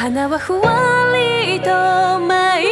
花はふわりと舞い